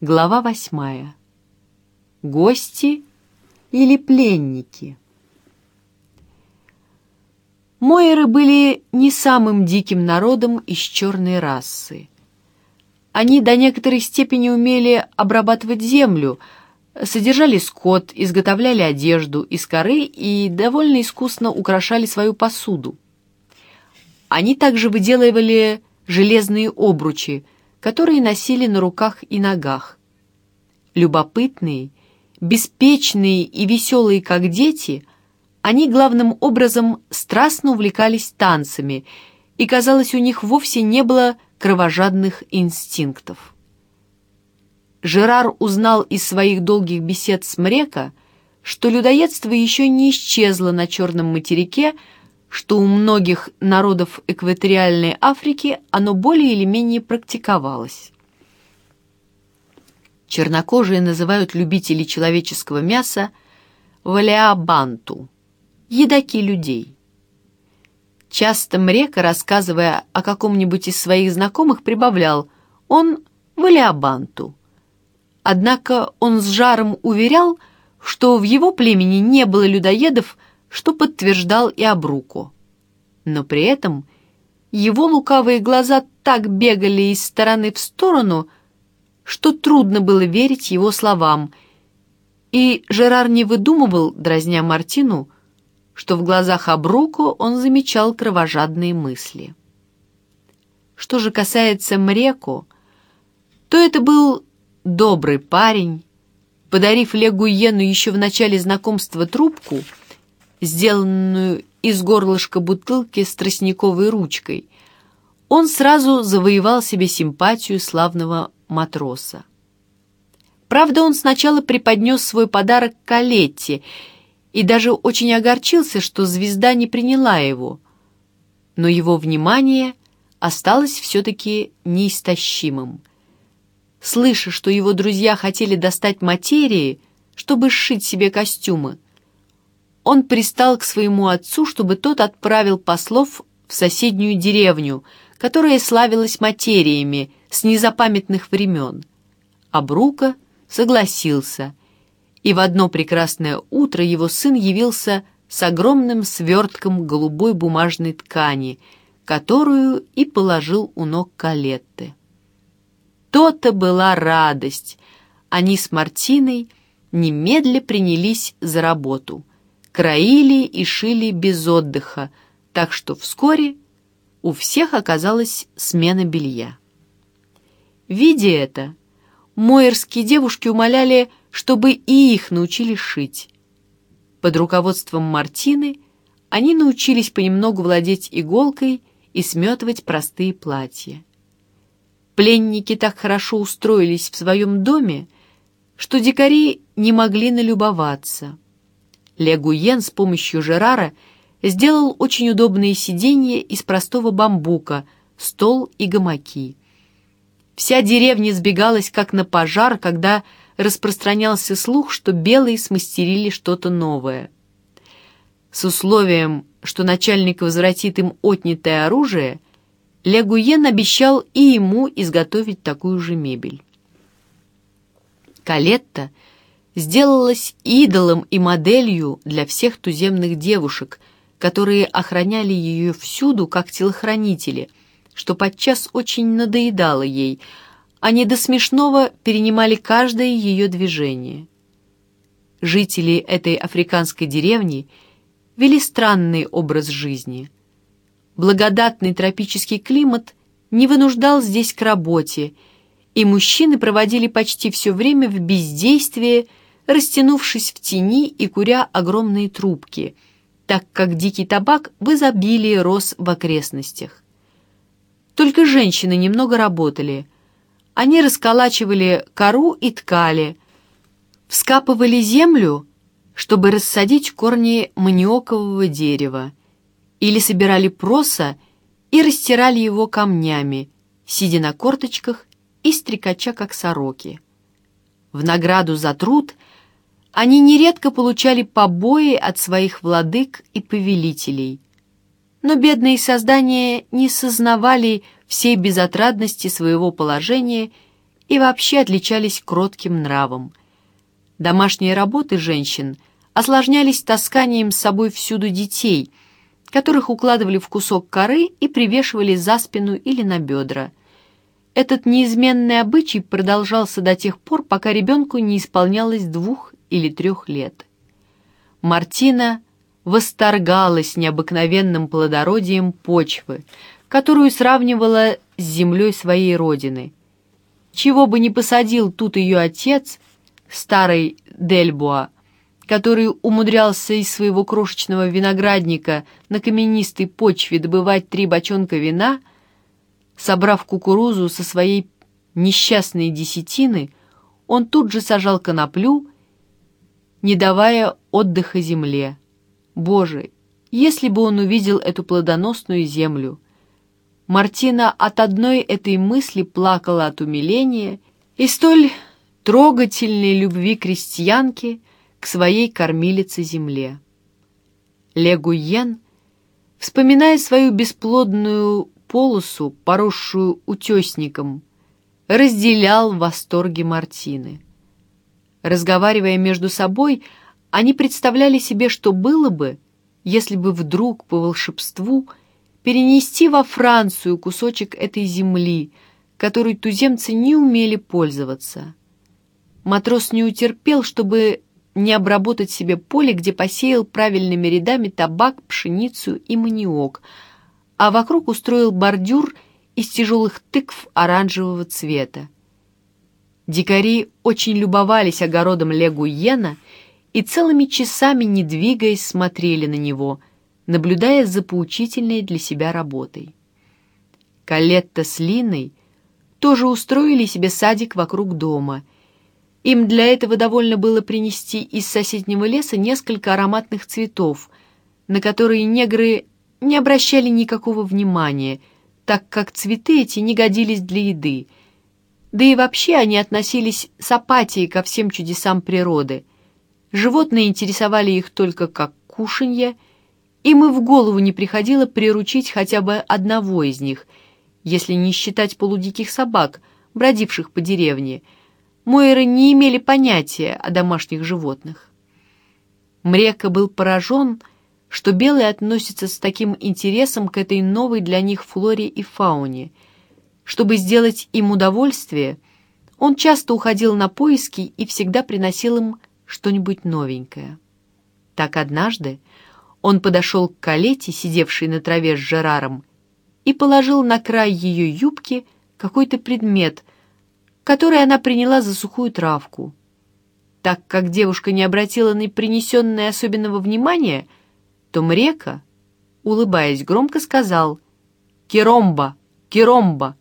Глава восьмая. Гости или пленники? Мойеры были не самым диким народом из черной расы. Они до некоторой степени умели обрабатывать землю, содержали скот, изготовляли одежду из коры и довольно искусно украшали свою посуду. Они также выделывали железные обручи – которые носили на руках и ногах. Любопытные, беспечные и веселые, как дети, они главным образом страстно увлекались танцами, и, казалось, у них вовсе не было кровожадных инстинктов. Жерар узнал из своих долгих бесед с Мрека, что людоедство еще не исчезло на Черном материке, что у многих народов экваториальной Африки оно более или менее практиковалось. Чернокожие называют любителей человеческого мяса валиабанту, едоки людей. Часто Мрека, рассказывая о каком-нибудь из своих знакомых, прибавлял «он валиабанту». Однако он с жаром уверял, что в его племени не было людоедов, что подтверждал и Абруко. Но при этом его лукавые глаза так бегали из стороны в сторону, что трудно было верить его словам, и Жерар не выдумывал, дразня Мартину, что в глазах Абруко он замечал кровожадные мысли. Что же касается Мреко, то это был добрый парень, подарив Легу Йену еще в начале знакомства трубку — сделанную из горлышка бутылки с тростниковой ручкой, он сразу завоевал себе симпатию славного матроса. Правда, он сначала преподнес свой подарок Калетте и даже очень огорчился, что звезда не приняла его, но его внимание осталось все-таки неистощимым. Слыша, что его друзья хотели достать материи, чтобы сшить себе костюмы, он пристал к своему отцу, чтобы тот отправил послов в соседнюю деревню, которая славилась материями с незапамятных времен. А Брука согласился, и в одно прекрасное утро его сын явился с огромным свертком голубой бумажной ткани, которую и положил у ног Калетты. То-то была радость. Они с Мартиной немедля принялись за работу краили и шили без отдыха, так что вскоре у всех оказалась смена белья. Видя это, мойерские девушки умоляли, чтобы и их научили шить. Под руководством Мартины они научились понемногу владеть иголкой и сметывать простые платья. Пленники так хорошо устроились в своем доме, что дикари не могли налюбоваться — Легуен с помощью Жерара сделал очень удобные сиденья из простого бамбука, стол и гамаки. Вся деревня сбегалась как на пожар, когда распространялся слух, что белые смастерили что-то новое. С условием, что начальник возвратит им отнятое оружие, Легуен обещал и ему изготовить такую же мебель. Калетта — сделалась идолом и моделью для всех туземных девушек, которые охраняли ее всюду как телохранители, что подчас очень надоедало ей, они до смешного перенимали каждое ее движение. Жители этой африканской деревни вели странный образ жизни. Благодатный тропический климат не вынуждал здесь к работе, и мужчины проводили почти все время в бездействии, растянувшись в тени и куря огромные трубки, так как дикий табак в изобилии рос в окрестностях. Только женщины немного работали. Они расколачивали кору и ткали, вскапывали землю, чтобы рассадить корни маниокового дерева, или собирали проса и растирали его камнями, сидя на корточках и стрекача, как сороки. В награду за труд – они нередко получали побои от своих владык и повелителей. Но бедные создания не сознавали всей безотрадности своего положения и вообще отличались кротким нравом. Домашние работы женщин осложнялись тасканием с собой всюду детей, которых укладывали в кусок коры и привешивали за спину или на бедра. Этот неизменный обычай продолжался до тех пор, пока ребенку не исполнялось двух или трех лет. Мартина восторгалась необыкновенным плодородием почвы, которую сравнивала с землей своей родины. Чего бы ни посадил тут ее отец, старый Дельбуа, который умудрялся из своего крошечного виноградника на каменистой почве добывать три бочонка вина, собрав кукурузу со своей несчастной десятины, он тут же сажал коноплю, не давая отдыха земле. Боже, если бы он увидел эту плодоносную землю! Мартина от одной этой мысли плакала от умиления и столь трогательной любви крестьянки к своей кормилице-земле. Легуен, вспоминая свою бесплодную полосу, поросшую утесником, разделял восторги Мартины. Разговаривая между собой, они представляли себе, что было бы, если бы вдруг по волшебству перенести во Францию кусочек этой земли, которой туземцы не умели пользоваться. Матрос не утерпел, чтобы не обработать себе поле, где посеял правильными рядами табак, пшеницу и маниок, а вокруг устроил бордюр из тяжелых тыкв оранжевого цвета. Дикари очень любовались огородом Легуена и целыми часами, не двигаясь, смотрели на него, наблюдая за поучительной для себя работой. Калетта с Линой тоже устроили себе садик вокруг дома — им для этого довольно было принести из соседнего леса несколько ароматных цветов, на которые негры не обращали никакого внимания, так как цветы эти не годились для еды. Да и вообще они относились с апатией ко всем чудесам природы. Животные интересовали их только как кушанье, им и в голову не приходило приручить хотя бы одного из них, если не считать полудиких собак, бродивших по деревне — Мойры не имели понятия о домашних животных. Мрека был поражен, что белые относятся с таким интересом к этой новой для них флоре и фауне. Чтобы сделать им удовольствие, он часто уходил на поиски и всегда приносил им что-нибудь новенькое. Так однажды он подошел к Калете, сидевшей на траве с Жераром, и положил на край ее юбки какой-то предмет, который она приняла за сухую травку. Так как девушка не обратила на принесенное особенного внимания, то Мрека, улыбаясь, громко сказал «Керомба! Керомба!»